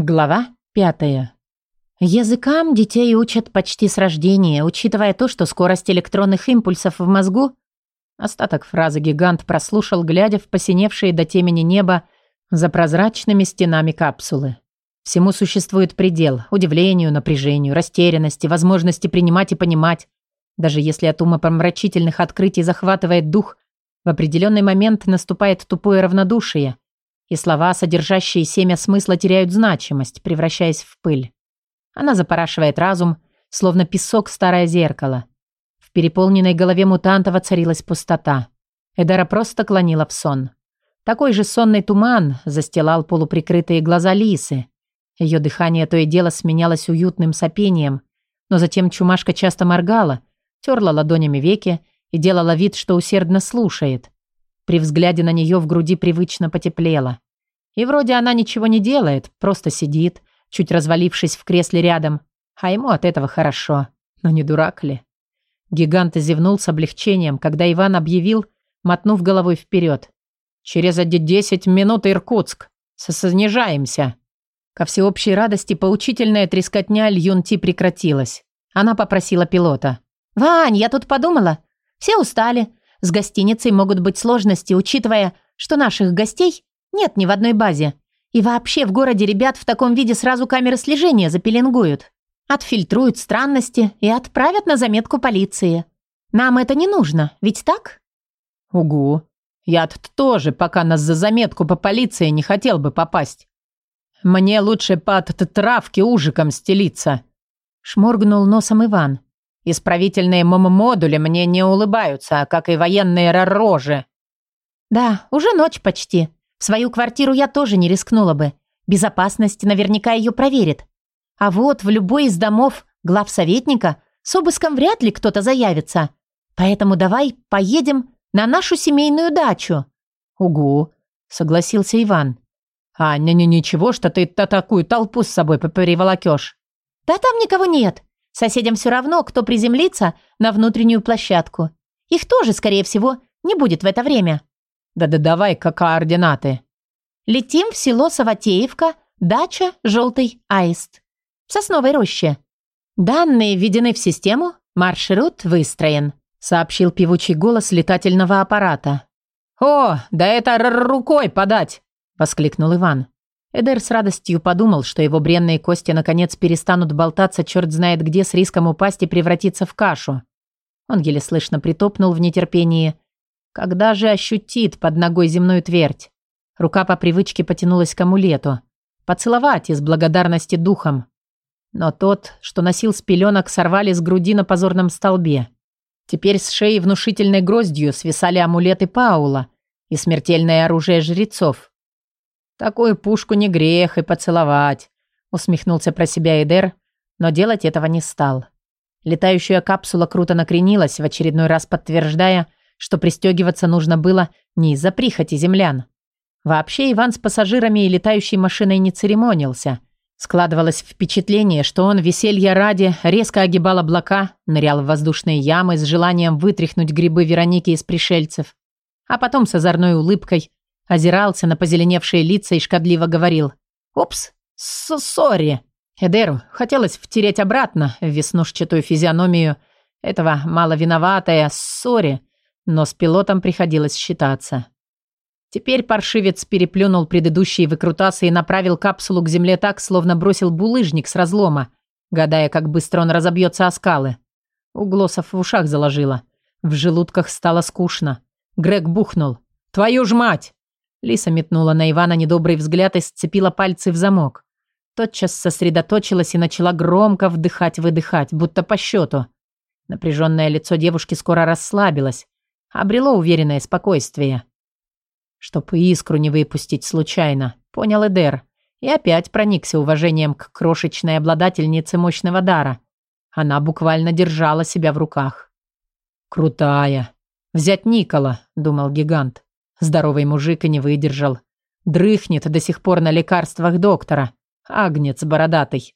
Глава пятая. Языкам детей учат почти с рождения, учитывая то, что скорость электронных импульсов в мозгу... Остаток фразы гигант прослушал, глядя в посиневшее до темени небо за прозрачными стенами капсулы. Всему существует предел – удивлению, напряжению, растерянности, возможности принимать и понимать. Даже если от умопомрачительных открытий захватывает дух, в определенный момент наступает тупое равнодушие – и слова, содержащие семя смысла, теряют значимость, превращаясь в пыль. Она запорашивает разум, словно песок старое зеркало. В переполненной голове мутанта воцарилась пустота. Эдера просто клонила в сон. Такой же сонный туман застилал полуприкрытые глаза Лисы. Ее дыхание то и дело сменялось уютным сопением, но затем чумашка часто моргала, терла ладонями веки и делала вид, что усердно слушает. При взгляде на нее в груди привычно потеплело. И вроде она ничего не делает, просто сидит, чуть развалившись в кресле рядом. А ему от этого хорошо. Но не дурак ли? Гигант зевнул с облегчением, когда Иван объявил, мотнув головой вперед. «Через десять минут Иркутск. Снижаемся». Ко всеобщей радости поучительная трескотня Льюнти прекратилась. Она попросила пилота. «Вань, я тут подумала. Все устали. С гостиницей могут быть сложности, учитывая, что наших гостей нет ни в одной базе. И вообще в городе ребят в таком виде сразу камеры слежения запеленгуют. Отфильтруют странности и отправят на заметку полиции. Нам это не нужно, ведь так? Угу. я тоже, пока нас за заметку по полиции не хотел бы попасть. Мне лучше под травки ужиком стелиться. Шморгнул носом Иван. Исправительные модули мне не улыбаются, как и военные рожи. Да, уже ночь почти. В свою квартиру я тоже не рискнула бы. Безопасность наверняка ее проверит. А вот в любой из домов главсоветника с обыском вряд ли кто-то заявится. Поэтому давай поедем на нашу семейную дачу. Угу, согласился Иван. А не, не ничего, что ты -то такую толпу с собой приволокешь. Да там никого нет. Соседям все равно, кто приземлится на внутреннюю площадку. Их тоже, скорее всего, не будет в это время. Да-да давай, как координаты. Летим в село Саватеевка, дача «Желтый аист». В сосновой роще. Данные введены в систему, маршрут выстроен, сообщил певучий голос летательного аппарата. «О, да это рукой подать!» – воскликнул Иван. Эдер с радостью подумал, что его бренные кости наконец перестанут болтаться черт знает где с риском упасть и превратиться в кашу. Он еле слышно притопнул в нетерпении. Когда же ощутит под ногой земную твердь? Рука по привычке потянулась к амулету. Поцеловать из благодарности духом. Но тот, что носил с пеленок, сорвали с груди на позорном столбе. Теперь с шеи внушительной гроздью свисали амулеты Паула и смертельное оружие жрецов. «Такую пушку не грех и поцеловать», — усмехнулся про себя Эдер, но делать этого не стал. Летающая капсула круто накренилась, в очередной раз подтверждая, что пристегиваться нужно было не из-за прихоти землян. Вообще Иван с пассажирами и летающей машиной не церемонился. Складывалось впечатление, что он веселья ради резко огибал облака, нырял в воздушные ямы с желанием вытряхнуть грибы Вероники из пришельцев, а потом с озорной улыбкой Озирался на позеленевшие лица и шкодливо говорил. «Упс, сори». Эдеру хотелось втереть обратно в веснушчатую физиономию этого маловиноватая ссори, но с пилотом приходилось считаться. Теперь паршивец переплюнул предыдущие выкрутасы и направил капсулу к земле так, словно бросил булыжник с разлома, гадая, как быстро он разобьется о скалы. У Глоссов в ушах заложило. В желудках стало скучно. Грег бухнул. «Твою ж мать!» Лиса метнула на Ивана недобрый взгляд и сцепила пальцы в замок. Тотчас сосредоточилась и начала громко вдыхать-выдыхать, будто по счету. Напряженное лицо девушки скоро расслабилось, обрело уверенное спокойствие. Чтоб искру не выпустить случайно, понял Эдер, и опять проникся уважением к крошечной обладательнице мощного дара. Она буквально держала себя в руках. «Крутая. Взять Никола», — думал гигант. Здоровый мужик и не выдержал. Дрыхнет до сих пор на лекарствах доктора. Агнец бородатый.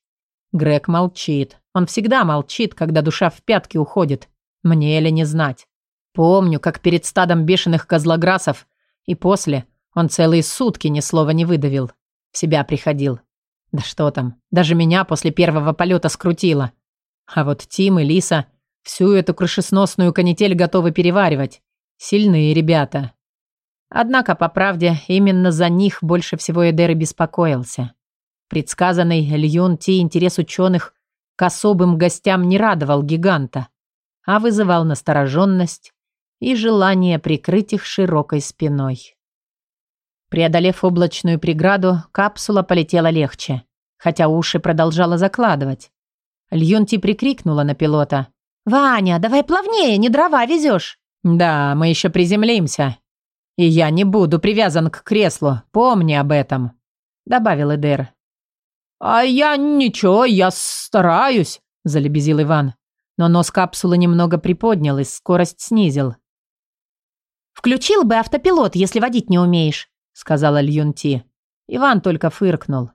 Грег молчит. Он всегда молчит, когда душа в пятки уходит. Мне или не знать. Помню, как перед стадом бешеных козлограсов и после он целые сутки ни слова не выдавил. В себя приходил. Да что там, даже меня после первого полета скрутило. А вот Тим и Лиса всю эту крышесносную канитель готовы переваривать. Сильные ребята. Однако, по правде, именно за них больше всего Эдер и беспокоился. Предсказанный Льюн Ти интерес ученых к особым гостям не радовал гиганта, а вызывал настороженность и желание прикрыть их широкой спиной. Преодолев облачную преграду, капсула полетела легче, хотя уши продолжала закладывать. Льюнти прикрикнула на пилота. «Ваня, давай плавнее, не дрова везешь!» «Да, мы еще приземлимся. И я не буду привязан к креслу, помни об этом», — добавил Эдер. «А я ничего, я стараюсь», — залебезил Иван. Но нос капсулы немного приподнял и скорость снизил. «Включил бы автопилот, если водить не умеешь», — сказала Льюнти. Иван только фыркнул.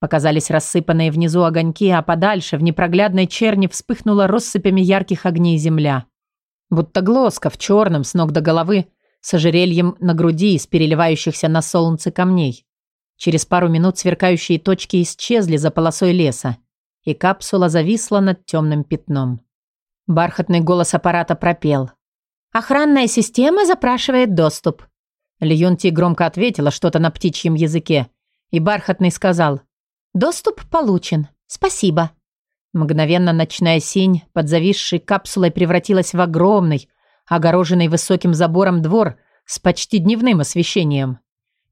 Показались рассыпанные внизу огоньки, а подальше в непроглядной черни вспыхнула россыпями ярких огней земля. Будто глоска в черном с ног до головы, с ожерельем на груди из переливающихся на солнце камней. Через пару минут сверкающие точки исчезли за полосой леса, и капсула зависла над темным пятном. Бархатный голос аппарата пропел. «Охранная система запрашивает доступ». Льюнти громко ответила что-то на птичьем языке, и Бархатный сказал «Доступ получен. Спасибо». Мгновенно ночная синь под зависшей капсулой превратилась в огромный, огороженный высоким забором двор с почти дневным освещением.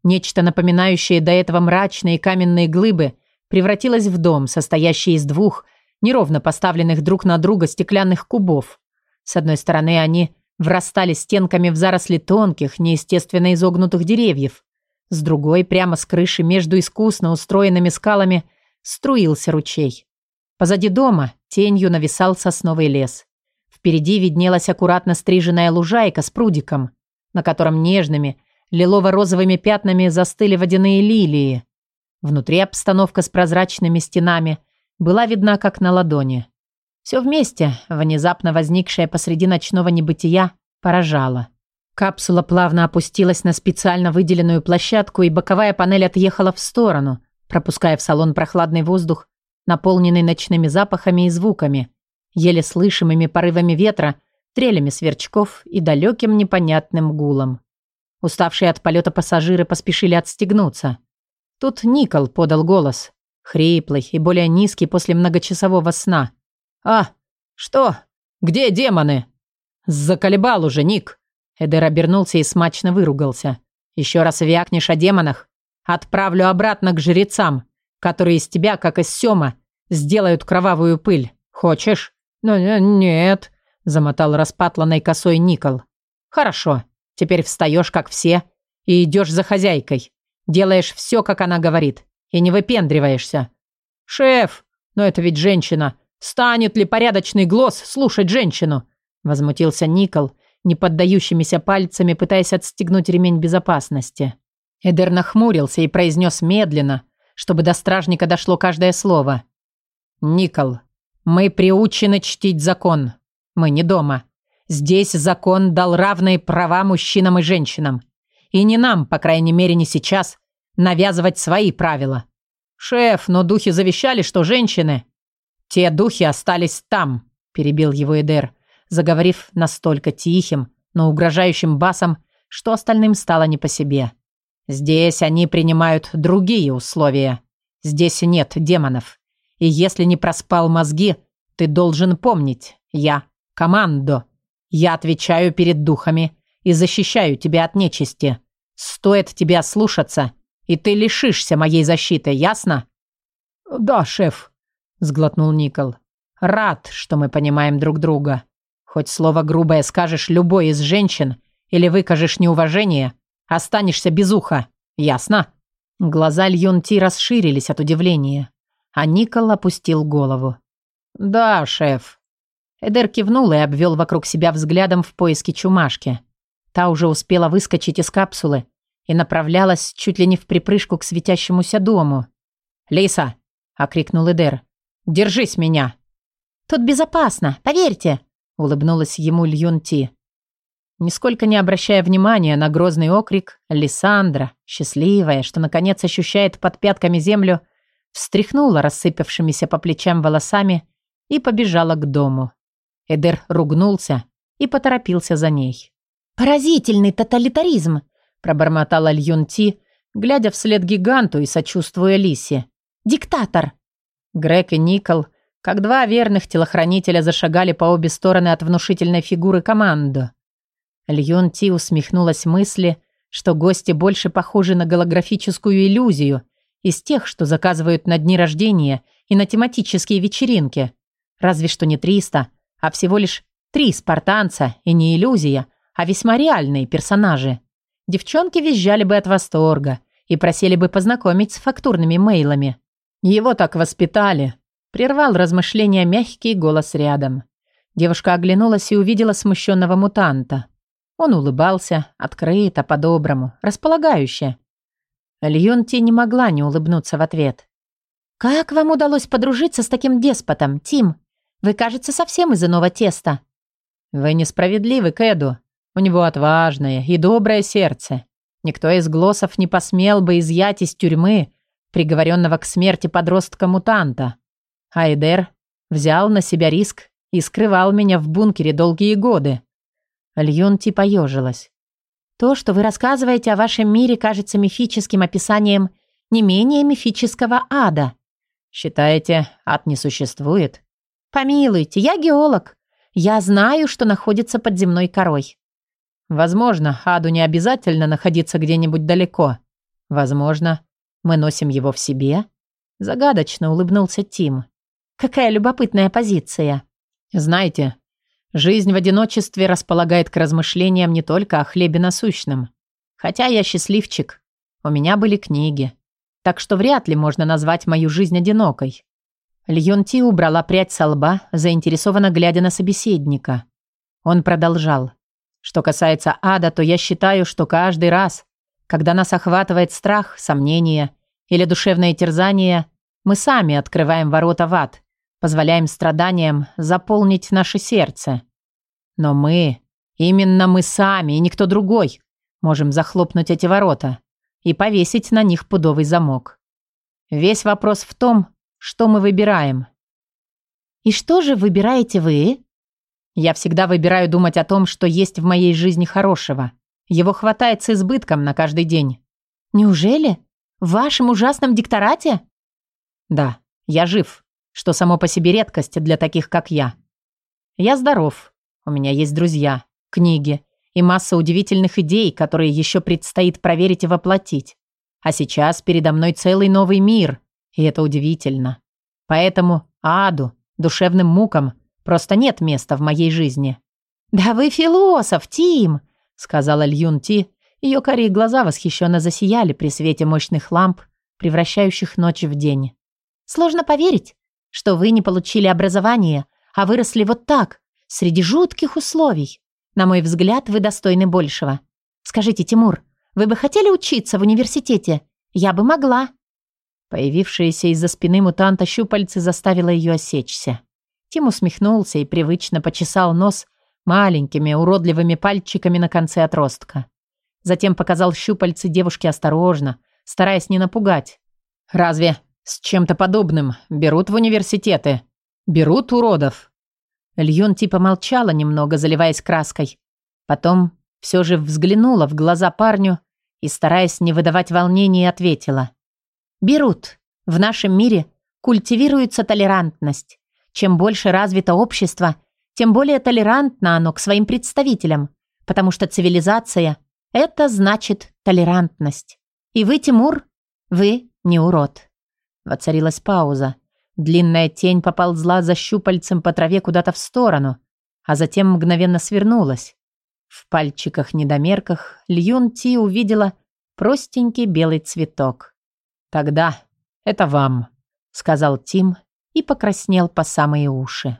Нечто напоминающее до этого мрачные каменные глыбы превратилось в дом, состоящий из двух неровно поставленных друг на друга стеклянных кубов. С одной стороны они врастали стенками в заросли тонких, неестественно изогнутых деревьев. С другой, прямо с крыши между искусно устроенными скалами, струился ручей. Позади дома тенью нависал сосновый лес. Впереди виднелась аккуратно стриженная лужайка с прудиком, на котором нежными, лилово-розовыми пятнами застыли водяные лилии. Внутри обстановка с прозрачными стенами была видна как на ладони. Все вместе, внезапно возникшее посреди ночного небытия, поражало. Капсула плавно опустилась на специально выделенную площадку, и боковая панель отъехала в сторону, пропуская в салон прохладный воздух наполненный ночными запахами и звуками, еле слышимыми порывами ветра, трелями сверчков и далеким непонятным гулом. Уставшие от полета пассажиры поспешили отстегнуться. Тут Никол подал голос, хриплый и более низкий после многочасового сна. «А, что? Где демоны?» «Заколебал уже, Ник!» Эдер обернулся и смачно выругался. «Еще раз вякнешь о демонах, отправлю обратно к жрецам которые из тебя, как из Сёма, сделают кровавую пыль. Хочешь?» «Ну, нет», — замотал распатланной косой Никол. «Хорошо. Теперь встаешь, как все, и идешь за хозяйкой. Делаешь все, как она говорит, и не выпендриваешься». «Шеф, но это ведь женщина. Станет ли порядочный глаз слушать женщину?» Возмутился Никол, не поддающимися пальцами, пытаясь отстегнуть ремень безопасности. Эдер нахмурился и произнес медленно, чтобы до стражника дошло каждое слово. «Никол, мы приучены чтить закон. Мы не дома. Здесь закон дал равные права мужчинам и женщинам. И не нам, по крайней мере не сейчас, навязывать свои правила. Шеф, но духи завещали, что женщины... Те духи остались там, перебил его Эдер, заговорив настолько тихим, но угрожающим басом, что остальным стало не по себе. Здесь они принимают другие условия. Здесь нет демонов. И если не проспал мозги, ты должен помнить. Я – командо. Я отвечаю перед духами и защищаю тебя от нечисти. Стоит тебя слушаться, и ты лишишься моей защиты, ясно? Да, шеф, сглотнул Никол. Рад, что мы понимаем друг друга. Хоть слово грубое скажешь любой из женщин или выкажешь неуважение, Останешься без уха. Ясно?» Глаза Льюнти расширились от удивления, а Никол опустил голову. «Да, шеф». Эдер кивнул и обвел вокруг себя взглядом в поиске чумашки. Та уже успела выскочить из капсулы и направлялась чуть ли не в припрыжку к светящемуся дому. «Лиса!» — окрикнул Эдер. «Держись меня!» «Тут безопасно, поверьте!» — улыбнулась ему Льюнти. Нисколько не обращая внимания на грозный окрик, Лиссандра, счастливая, что наконец ощущает под пятками землю, встряхнула рассыпавшимися по плечам волосами и побежала к дому. Эдер ругнулся и поторопился за ней. «Поразительный тоталитаризм!» – пробормотала Льюн Ти, глядя вслед гиганту и сочувствуя Лисе. «Диктатор!» Грег и Никол, как два верных телохранителя, зашагали по обе стороны от внушительной фигуры команду. Льюн Ти усмехнулась мысли, что гости больше похожи на голографическую иллюзию из тех, что заказывают на дни рождения и на тематические вечеринки. Разве что не 300, а всего лишь три спартанца и не иллюзия, а весьма реальные персонажи. Девчонки визжали бы от восторга и просили бы познакомить с фактурными мейлами. Его так воспитали. Прервал размышления мягкий голос рядом. Девушка оглянулась и увидела смущенного мутанта. Он улыбался, открыто, по-доброму, располагающе. Льюнти не могла не улыбнуться в ответ. «Как вам удалось подружиться с таким деспотом, Тим? Вы, кажется, совсем из иного теста». «Вы несправедливы, Кэду. У него отважное и доброе сердце. Никто из глоссов не посмел бы изъять из тюрьмы приговоренного к смерти подростка-мутанта. Айдер взял на себя риск и скрывал меня в бункере долгие годы. Льюнти поежилась. То, что вы рассказываете о вашем мире, кажется мифическим описанием не менее мифического ада. Считаете, ад не существует? Помилуйте, я геолог. Я знаю, что находится под земной корой. Возможно, аду не обязательно находиться где-нибудь далеко. Возможно, мы носим его в себе. Загадочно улыбнулся Тим. Какая любопытная позиция. Знаете, жизнь в одиночестве располагает к размышлениям не только о хлебе насущном. Хотя я счастливчик. У меня были книги. Так что вряд ли можно назвать мою жизнь одинокой. Льон Ти убрала прядь со лба, заинтересованно глядя на собеседника. Он продолжал. Что касается ада, то я считаю, что каждый раз, когда нас охватывает страх, сомнение или душевное терзание, мы сами открываем ворота в ад, позволяем страданиям заполнить наше сердце. Но мы, именно мы сами и никто другой, можем захлопнуть эти ворота и повесить на них пудовый замок. Весь вопрос в том, что мы выбираем. «И что же выбираете вы?» «Я всегда выбираю думать о том, что есть в моей жизни хорошего. Его хватает с избытком на каждый день». «Неужели? В вашем ужасном дикторате?» «Да, я жив, что само по себе редкость для таких, как я. Я здоров, у меня есть друзья, книги и масса удивительных идей, которые еще предстоит проверить и воплотить. А сейчас передо мной целый новый мир, и это удивительно. Поэтому аду, душевным мукам просто нет места в моей жизни. «Да вы философ, Тим!» — сказала Льюн Ти. Ее карие глаза восхищенно засияли при свете мощных ламп, превращающих ночь в день. «Сложно поверить, что вы не получили образование, а выросли вот так, среди жутких условий. На мой взгляд, вы достойны большего. Скажите, Тимур, вы бы хотели учиться в университете? Я бы могла». Появившаяся из-за спины мутанта щупальцы заставила ее осечься. Тим усмехнулся и привычно почесал нос маленькими уродливыми пальчиками на конце отростка. Затем показал щупальцы девушке осторожно, стараясь не напугать. «Разве с чем-то подобным берут в университеты? Берут уродов?» Льюн типа молчала немного, заливаясь краской. Потом все же взглянула в глаза парню и, стараясь не выдавать волнения, ответила. Берут. В нашем мире культивируется толерантность. Чем больше развито общество, тем более толерантно оно к своим представителям, потому что цивилизация – это значит толерантность. И вы, Тимур, вы не урод. Воцарилась пауза. Длинная тень поползла за щупальцем по траве куда-то в сторону, а затем мгновенно свернулась. В пальчиках-недомерках Льюн Ти увидела простенький белый цветок. «Тогда это вам», — сказал Тим и покраснел по самые уши.